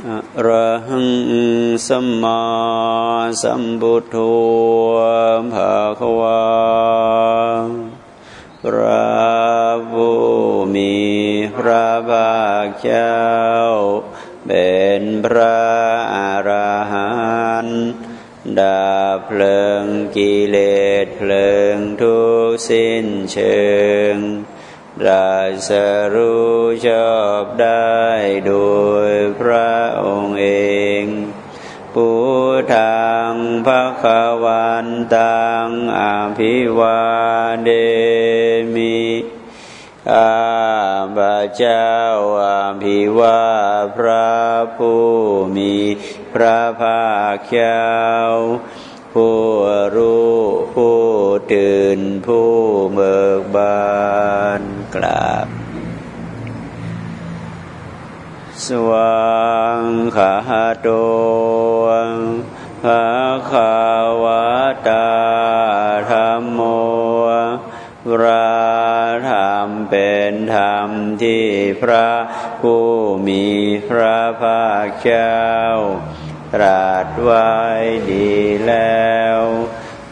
อะระหังสัมมาสัมพุทโธภะควาพระผู้มีพระภาคเจ้า เป็นพระอรหันต์ดาเพลิงกิเลสเพลิงทุกสิ้นเชิงราสรู้ชอบได้โดยพระ ทังพระขวันตังอภิวาเดมิอาบาเจ้าอาภิวาพระผู้มีพระภาคเจ้าผู้รู้ผู้ตื่นผู้เบิกบานกราบสวังขาโต ภะคาวตาธรรมโมระธรรมเป็นธรรมที่พระผู้มีพระภาคเจ้าตรัสไว้ดีแล้ว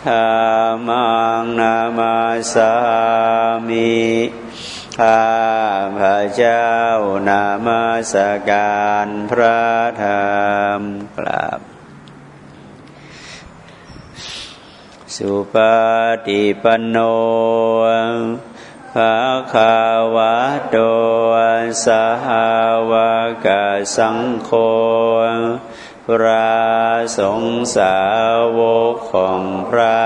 ธรรมังนามาสามิข้าพระเจ้านามาสการพระธรรมกราบ สุปฏิปันโนภะคาวะโตสหะกสังโฆพระสงฆ์สาวกของพระ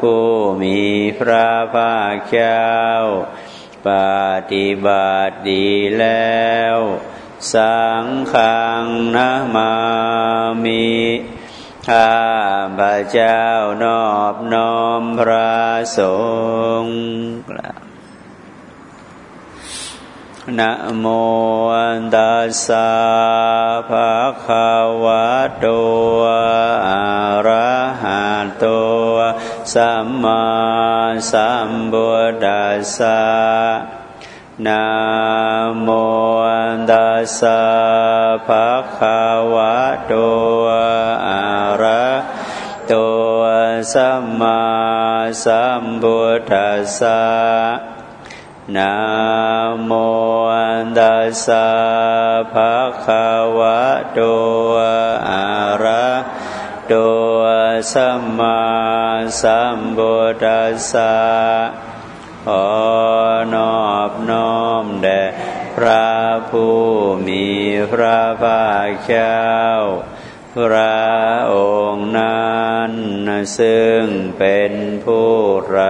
ผู้มีพระภาคเจ้า ปฏิบัติดีแล้ว สังฆังนะมามิ ข้าพระเจ้านอบน้อมพระสงฆ์นะโมตัสสะภะคะวะโตอะระหะโตสัมมาสัมพุทธัสสะ นะโมตัสสะภะคะวะโตอะระโตสัมมาสัมพุทธัสสะนะโมตัสสะภะคะวะโตอะระโตสัมมาสัมพุทธัสสะ ขอนอบน้อมแด่พระผู้มีพระภาคเจ้า พระองค์นั้นซึ่งเป็นผู้ไร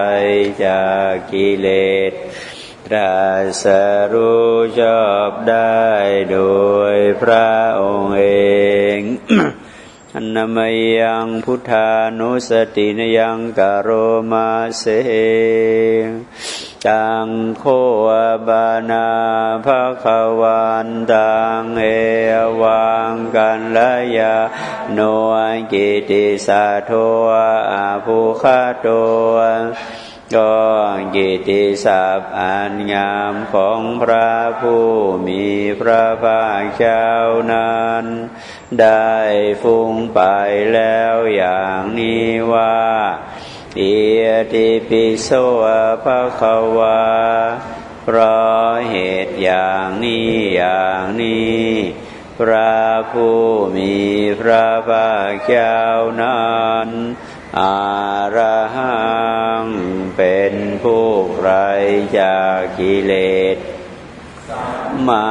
จากกิเลสตรัสรู้ชอบได้โดยพระองค์เอง อนามยังพุทธานุสตินยังกโรมาเสจังโคบานาภะคะวันตังเอวังกันละยาโนกิติสาโทอาภูคาโต ก็กิติศัพท์อันงามของพระผู้มีพระภาคเจ้านั้น ได้ฟุ้งไปแล้วอย่างนี้ว่าเอียติปิโสภะคะวาเพราะเหตุอย่างนี้อย่างนี้ พระผู้มีพระภาคเจ้านั้น อาระหัง เป็นผู้ไรจากกิเลสมา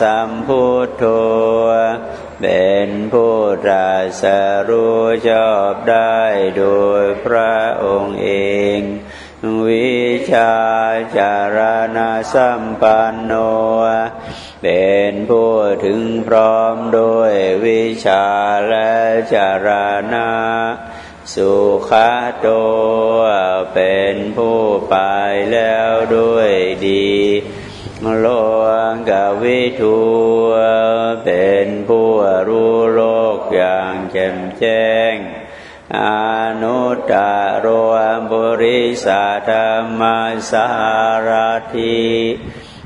สัมพุทโธเป็นผู้ตรัสรู้ชอบได้โดยพระองค์เอง วิชาจารณะสัมปันโน เป็นผู้ถึงพร้อมโดยวิชาและจารณะ สุขาโตเป็นผู้ไปแล้วด้วยดีโลกวิทูเป็นผู้รู้โลกอย่างแจ่มแจ้งอนุตตรวบริสธรรมสารที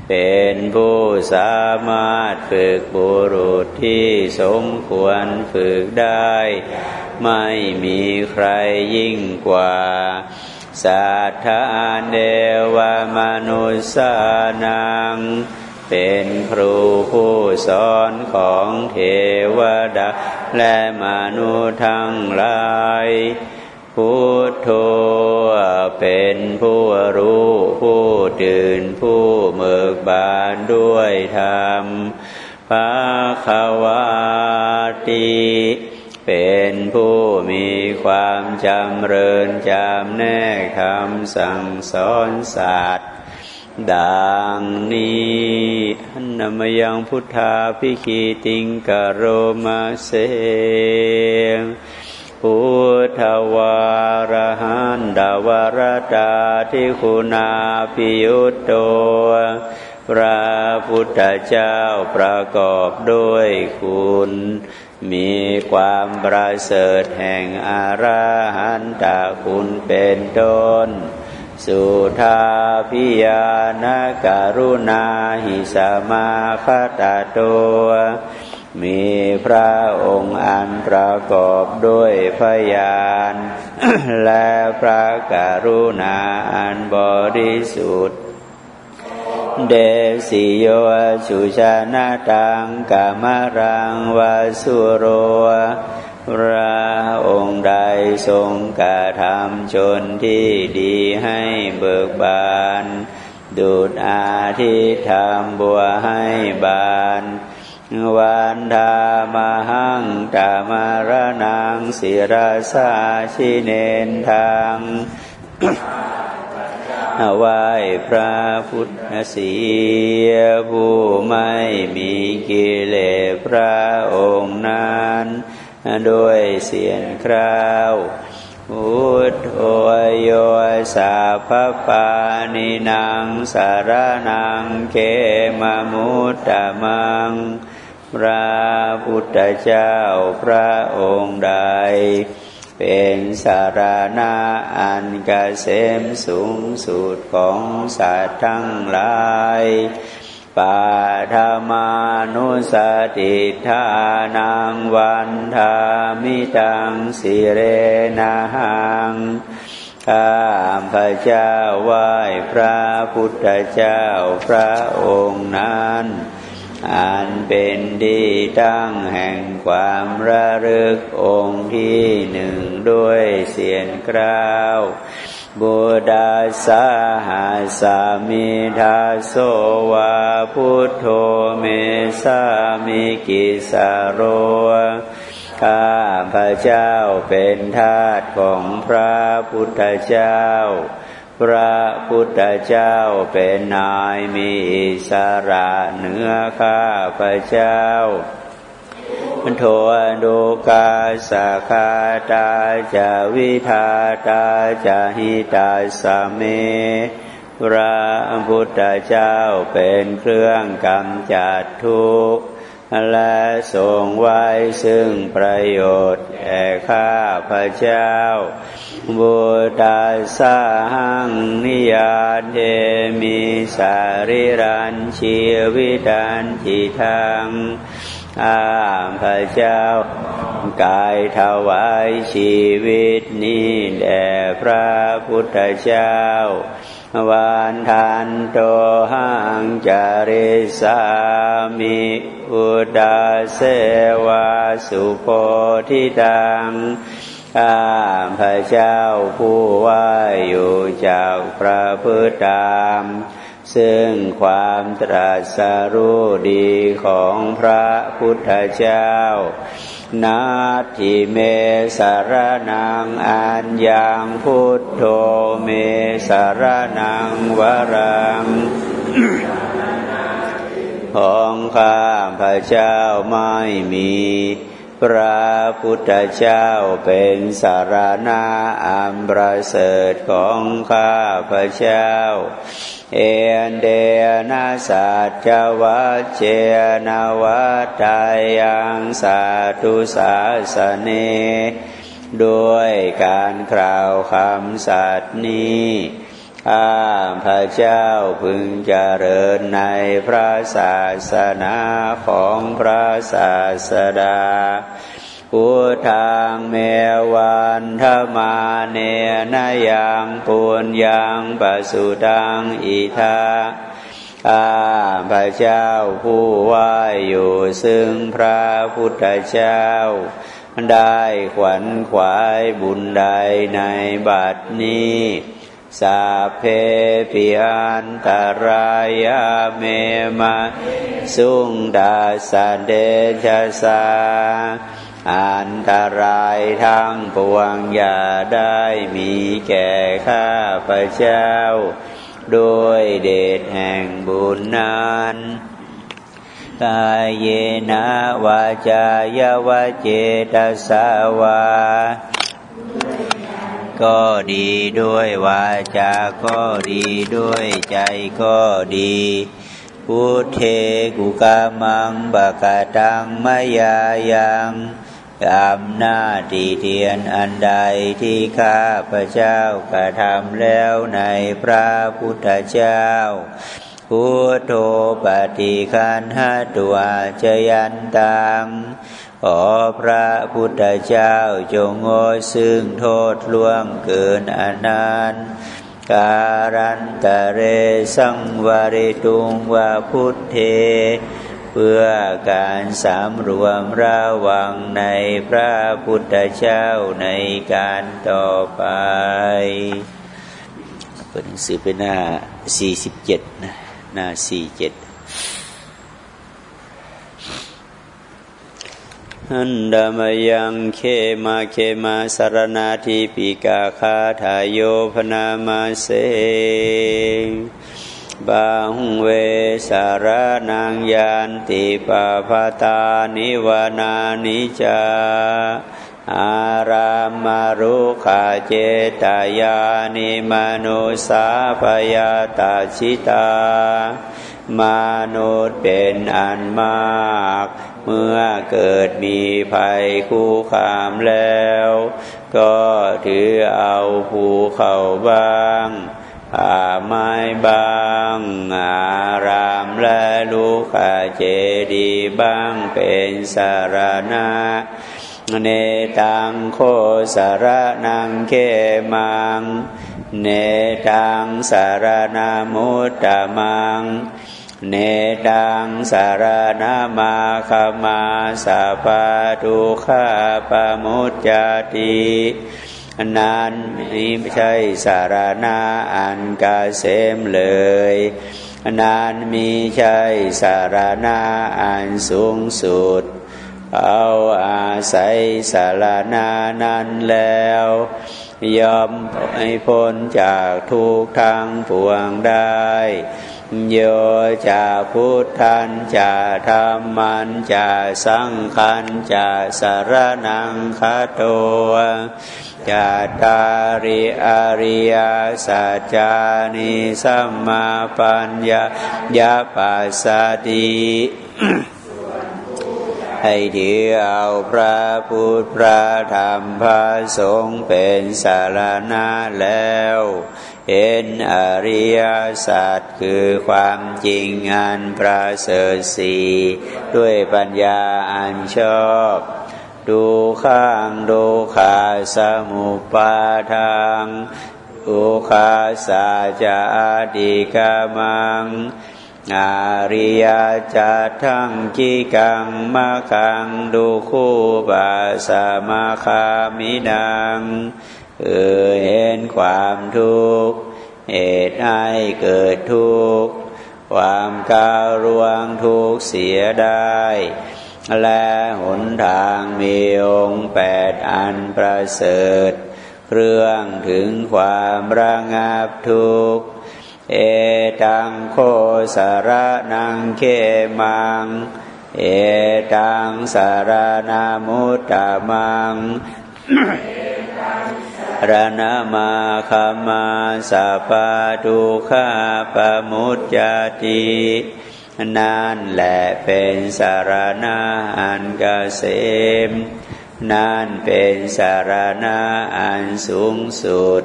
เป็นผู้สามารถฝึกบุรุษที่สมควรฝึกได้ ไม่มีใครยิ่งกว่าสัทธาเดวมนุสานัง เป็นครูผู้สอนของเทวดา และมนุษย์ทั้งหลายพุทโธเป็นผู้รู้ผู้ตื่นผู้เมิกบานด้วยธรรมภาควาติ เป็นผู้มีความจำเริญจำแนกคำสั่งสอนศาสตว์ดังนี้นามยังพุทธาพิคีติงกโรมาเสงพุทธวารหันดาวรตาทิคุณาพิยุตโตพระพุทธเจ้าประกอบด้วยคุณ มีความประเสริฐแห่งอาราหันตาคุณเป็นต้น สุทาพิยานการุณาหิสมาคตาตัวมีพระองค์อันประกอบด้วยพยาน และพระกรุณาอันบริสุทธิ์ เดสิโยชุชานาตังกามรังวาสุโรพระองค์ใดทรงกระทำชนที่ดีให้เบิกบาน ดูดอาทิธรรมบัวให้บานวันธามหังตามารนังศิรสาชิเนนทาง ไหวพระพุทธศีผู้ไม่มีกิเลสพระองค์นั้นด้วยเสียงคราวพุทโธโยสาพปานินางสารนังเกมมุตตะมัง พระพุทธเจ้าพระองค์ใด เป็นสารณาอันกเกษมสูงสุดของสัตว์ทั้งหลายปาธมานุสติทานังวันธามิตังสิเรนาหังข้าพระเจ้าไหว้พระพุทธเจ้าพระองค์นั้น อันเป็นดีตั้งแห่งความระลึกองค์ที่หนึ่งด้วยเสียงกล่าวบุดาสาหาสามิทาโสวาพุทโธเมสามิกิสโรข้าพระเจ้าเป็นทาสของพระพุทธเจ้า พระพุทธเจ้าเป็นนายมีสาระเหนือข้าพระเจ้าโทดูกาสาคาตาจาวิทาตาจาหิตาสเมพระพุทธเจ้าเป็นเครื่องกำจัดทุกข์ และทรงไว้ซึ่งประโยชน์แก่ข้าพระเจ้า บุตาสาหังนิยาเทมิสาริรันชีวิตันจิทังอาพระเจ้ากายถวายชีวิตนี้แด่พระพุทธเจ้า วานทานโตหังจาริสามิอุดาเสวาสุโพธิดังข้าพระเจ้าผู้ว่าอยู่จากพระพุทธธรรมซึ่งความตรัสรู้ดีของพระพุทธเจ้า นาทิเมสารนังอันยังพุทโธเมสารนังวรังของข้าพระเจ้าไม่มี พระพุทธเจ้าเป็นสารณาอันประเสริฐของข้าพระเจ้า เอนเดนาสัจวัจเจนวัตายังสาธุสาสเน ด้วยการกล่าวคำสัตย์นี้ ข้าพระเจ้าพึงเจริญในพระศาสนาของพระศาสดาพุทธังเมวันธมาเนนยังปุญญังปสุดังอิทาข้าพระเจ้าผู้ว่าอยู่ซึ่งพระพุทธเจ้า ได้ขวัญขวายบุญใดในบัดนี้ สาเพปิอันตรายาเมมาสุงดาสเดชะสา อันตรายทั้งปวงอย่าได้มีแก่ข้าพระเจ้า ด้วยเดชแห่งบุญนั้นกายเยนะวาจายาวเจตสาวา ก็ดีด้วยวาจาก็ดีด้วยใจก็ดีพุทเทกุกามังบากาตังมายายังอำนาจดีเทียนอันใดที่ข้าพระเจ้ากระทำแล้วในพระพุทธเจ้า พุทโธปฏิคันหตัวจยันตัง ขอพระพุทธเจ้าจงโง่ซึ่งโทษล่วงเกินอนันต์การันตะเรสังวริตุงวาพุทเทพื่อการสำรวมระวังในพระพุทธเจ้าในการต่อไป เปิดหนังสือเป็นหน้า 47 นะ หน้า 47 อันดามยังเคมาเคมาสารนาทิปิกาคาทายโยพนามาเสบังเวสารนังยันติปาพาตานิวานานิจาอารามารุขาเจตายานิมนุสาพยาตาชิตามนุษย์เป็นอันมาก เมื่อเกิดมีภัยคู่ขามแล้ว ก็ถือเอาภูเขาบ้างป่าไม้บางอารามและลูกขาเจดีบ้างเป็นสารณะเนตังโคสารนังเกมัง เนตังสารนามุตตมัง เนตังสารนามาคมาสาปาทุขาปมุจจตินั้นนี้ไม่ใช่สารณาอันกาเสมเลยนั้นมีใช่สารณาอันสูงสุด เอาอาศัยสารนานั้นแล้ว ยอมให้พ้นจากทุกทางปวงได้ โยจะพุทธันจะธรรมันจะสังขันจะสารนังคาโตจัตตาริอริยสัจจานิสัมมาปัญญายาปัสสติ ให้ถือเอาพระพุทธพระธรรมพระสงฆ์เป็นสารณะแล้วเห็นอริยสัจคือความจริงอันประเสริฐสีด้วยปัญญาอันชอบ ดูข้างดูขาสมุปาทางดูขาสาจาดิกามัง อาริยจัตทังกิกังมาคังดูคู่บาสมาคามินังเออเห็นความทุกข์เหตุให้เกิดทุกข์ความก้าวรวงทุกข์เสียได้ และหนทางมีองค์แปดอันประเสริฐ เครื่องถึงความระงับทุกข์ เอตังโคสารนังเคมัง เอตังสารนามุตตามังรณมาคามาสาปาดุขาปมุจจตินั่นแหละเป็นสารณะอันกเกษมนั่นเป็นสารณะอันสูงสุด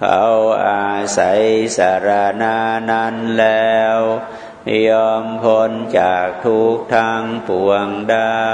เขาอาศัยสารนานั้นแล้วยอมพ้นจากทุกทางปวงได้